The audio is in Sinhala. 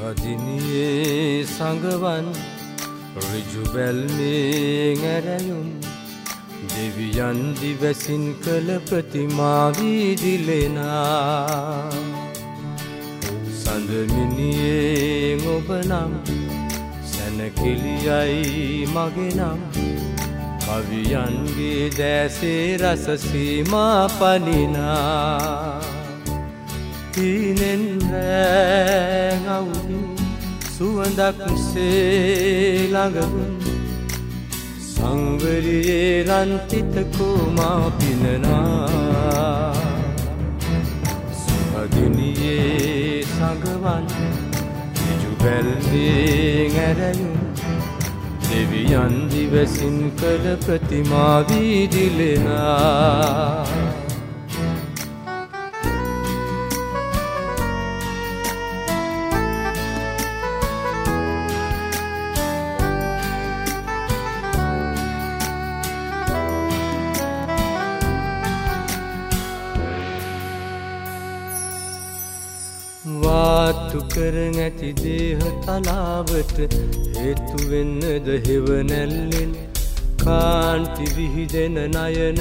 සුහදිනියේ සඟවන් රිජුබැල්මේ ඇරයුම් දෙවියන් දිවැසින් කළ ප්‍රතිමාවීදිලෙනා සඳමිනියේ ඔබනම් සැනකිලියයි මගෙනම් කවියන්ගේ දෑසේ රසසීමා පනිනා. සුවඳක් සේළඟවුන් සංවරයේ රන්තිතකෝමා පිනනා. සුහදිනියේ සඟවන් ජුබැල්වේ ඇරයුම් දෙවියන් දිවසින් කළ ප්‍රතිමාවීදිලෙනා වාත්තු කරන ඇති දේහ තලාවට හේතුවෙන්නද හෙවනැල්ලෙන් කාන්ති විහිදෙන නයන